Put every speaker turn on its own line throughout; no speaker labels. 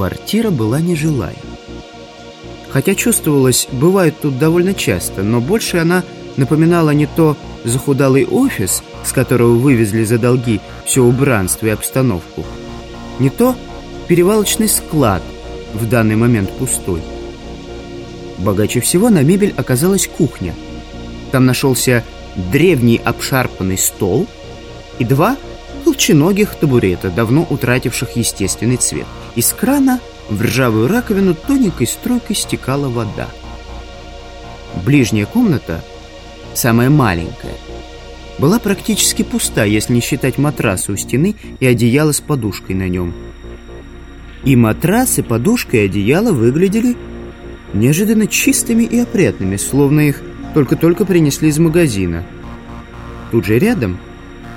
Квартира была нежилая. Хотя чувствовалось, бывает тут довольно часто, но больше она напоминала не то захудалый офис, с которого вывезли за долги все убранство и обстановку, не то перевалочный склад, в данный момент пустой. Богаче всего на мебель оказалась кухня. Там нашелся древний обшарпанный стол и два толченогих табурета, давно утративших естественный цвет. Из крана в ржавую раковину тоненькой струйкой стекала вода. Ближняя комната, самая маленькая, была практически пуста, если не считать матраса у стены и одеяла с подушкой на нем. И матрас, и подушка, и одеяло выглядели неожиданно чистыми и опрятными, словно их только-только принесли из магазина. Тут же рядом,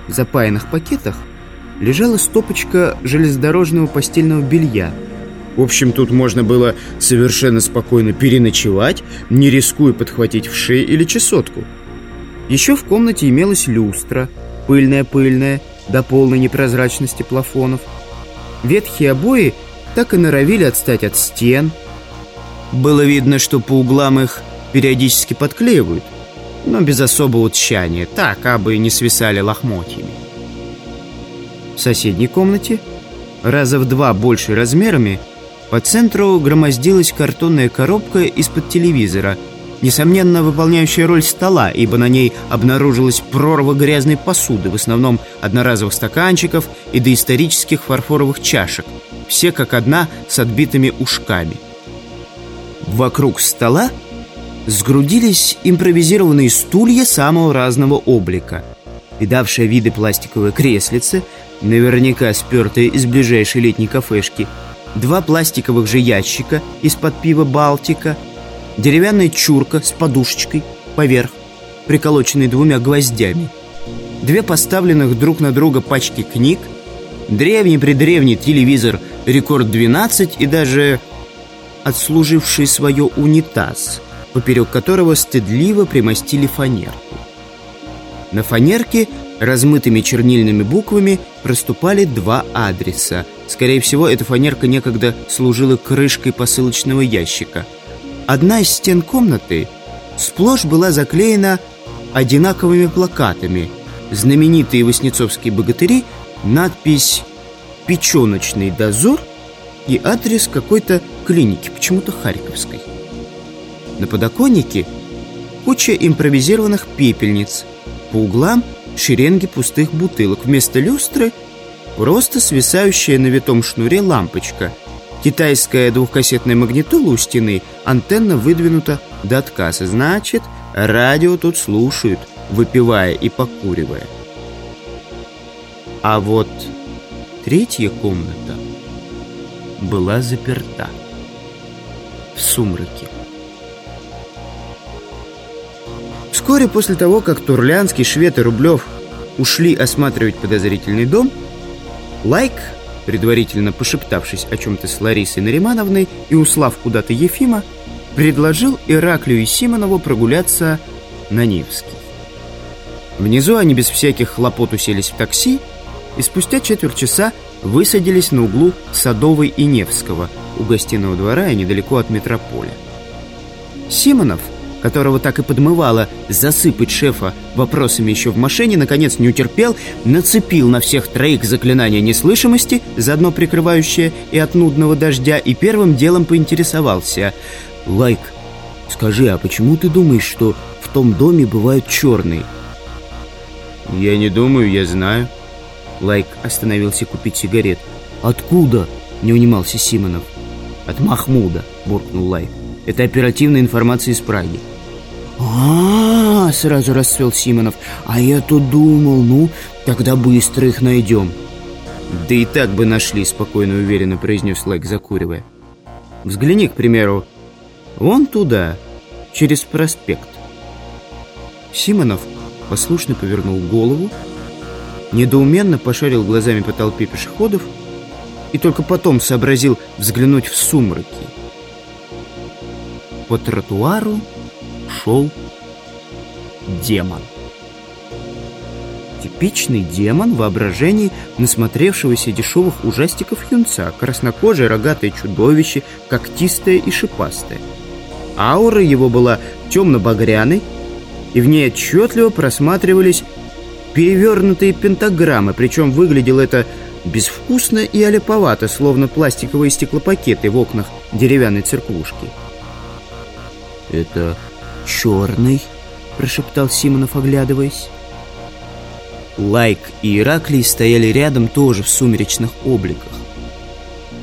в запаянных пакетах, лежала стопочка железнодорожного постельного белья. В общем, тут можно было совершенно спокойно переночевать, не рискуя подхватить в шею или чесотку. Еще в комнате имелась люстра, пыльная-пыльная, до полной непрозрачности плафонов. Ветхие обои так и норовили отстать от стен. Было видно, что по углам их периодически подклеивают, но без особого тщания, так, абы не свисали лохмотьями. В соседней комнате, раза в два больше размерами, по центру громоздилась картонная коробка из-под телевизора, несомненно выполняющая роль стола, ибо на ней обнаружилась прорва грязной посуды, в основном одноразовых стаканчиков и доисторических фарфоровых чашек, все как одна с отбитыми ушками. Вокруг стола сгрудились импровизированные стулья самого разного облика. Видавшая виды пластиковые креслицы, наверняка спертые из ближайшей летней кафешки, два пластиковых же ящика из-под пива «Балтика», деревянная чурка с подушечкой поверх, приколоченной двумя гвоздями, две поставленных друг на друга пачки книг, древний-предревний телевизор «Рекорд-12» и даже отслуживший свое унитаз – поперек которого стыдливо примостили фанерку. На фанерке размытыми чернильными буквами проступали два адреса. Скорее всего, эта фанерка некогда служила крышкой посылочного ящика. Одна из стен комнаты сплошь была заклеена одинаковыми плакатами. Знаменитые воснецовские богатыри, надпись «Печеночный дозор» и адрес какой-то клиники, почему-то Харьковской. На подоконнике куча импровизированных пепельниц. По углам шеренги пустых бутылок. Вместо люстры просто свисающая на витом шнуре лампочка. Китайская двухкассетная магнитола у стены, антенна выдвинута до отказа. Значит, радио тут слушают, выпивая и покуривая. А вот третья комната была заперта в сумраке. Вскоре после того, как Турлянский, Швед и Рублев ушли осматривать подозрительный дом, Лайк, предварительно пошептавшись о чем-то с Ларисой Наримановной и услав куда-то Ефима, предложил Ираклию и Симонову прогуляться на Невский. Внизу они без всяких хлопот уселись в такси и спустя четверть часа высадились на углу Садовой и Невского у гостиного двора и недалеко от метрополя. Симонов – которого так и подмывало засыпать шефа вопросами еще в машине, наконец не утерпел, нацепил на всех троих заклинание неслышимости, заодно прикрывающее и от нудного дождя, и первым делом поинтересовался. «Лайк, скажи, а почему ты думаешь, что в том доме бывают черные?» «Я не думаю, я знаю». Лайк остановился купить сигарет. «Откуда?» — не унимался Симонов. «От Махмуда», — буркнул Лайк. «Это оперативная информация из Праги а, сразу расцвел Симонов. «А я тут думал, ну, тогда быстро их найдем». «Да и так бы нашли», — спокойно и уверенно произнес Лайк, закуривая. «Взгляни, к примеру, вон туда, через проспект». Симонов послушно повернул голову, недоуменно пошарил глазами по толпе пешеходов и только потом сообразил взглянуть в сумраки. По тротуару шел демон. Типичный демон в воображении насмотревшегося дешевых ужастиков юнца, краснокожее рогатое чудовище, когтистое и шипастое. Аура его была темно-багряной, и в ней отчетливо просматривались перевернутые пентаграммы, причем выглядело это безвкусно и олеповато, словно пластиковые стеклопакеты в окнах деревянной церквушки.
«Это черный?» — прошептал Симонов, оглядываясь.
Лайк и Ираклий стояли рядом тоже в сумеречных обликах.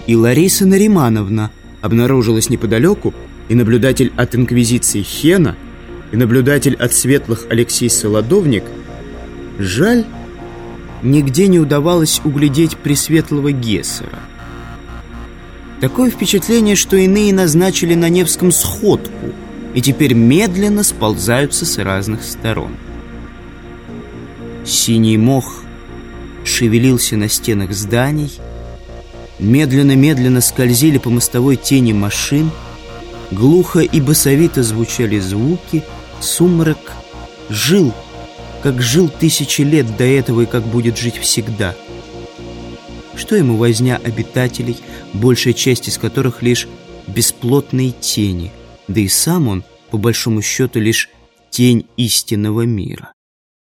И Лариса Наримановна обнаружилась неподалеку, и наблюдатель от Инквизиции Хена, и наблюдатель от Светлых Алексей Солодовник. Жаль, нигде не удавалось углядеть Пресветлого Гессера. Такое впечатление, что иные назначили на Невском сходку и теперь медленно сползаются с разных сторон. Синий мох шевелился на стенах зданий, медленно-медленно скользили по мостовой тени машин, глухо и басовито звучали звуки, сумрак жил, как жил тысячи лет до этого и как будет жить всегда. Что ему возня обитателей, большая часть из которых лишь бесплотные тени, да и сам он, по большому счету, лишь тень истинного мира.